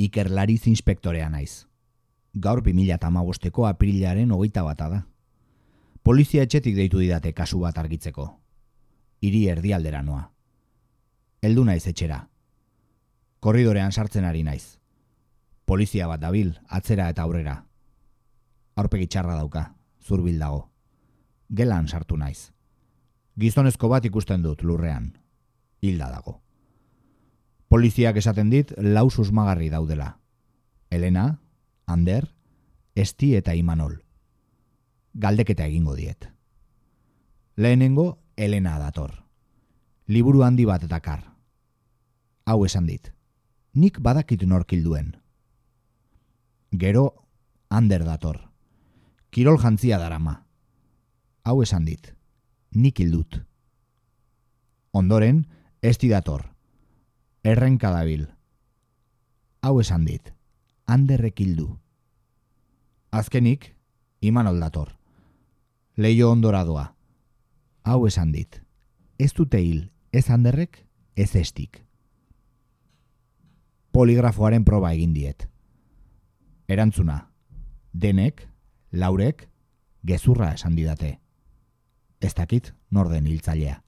Iker Lariz inspektorea naiz. Gaur 2008ko aprilaren hogeita bata da. Polizia etxetik deitu didate kasu bat argitzeko. Hiri erdialdera noa. Heldu naiz etxera. Korridorean sartzen ari naiz. Polizia bat dabil, atzera eta aurrera. Aurpegi txarra dauka, zurbil dago. Gelan sartu naiz. Gizonezko bat ikusten dut lurrean. Hilda dago. Poliziak esaten dit lau susmagarri daudela. Elena, Ander, Esti eta Imanol. Galdeketa egingo diet. Lehenengo, Elena dator. Liburu handi bat dakar. Hau esan dit. Nik badakit norkilduen. Gero, Ander dator. Kirol jantzia darama. Hau esan dit. Nik hildut. Ondoren, Esti dator errenka dabil. Hau esan dit, handerrek hildu. Azkenik, iman oldator. Leio ondora doa. Hau esan dit, ez dute hil, ez handerrek, ez estik. Poligrafoaren proba egin diet. Erantzuna, denek, laurek, gezurra esan didate. Ez dakit, norden hiltzailea.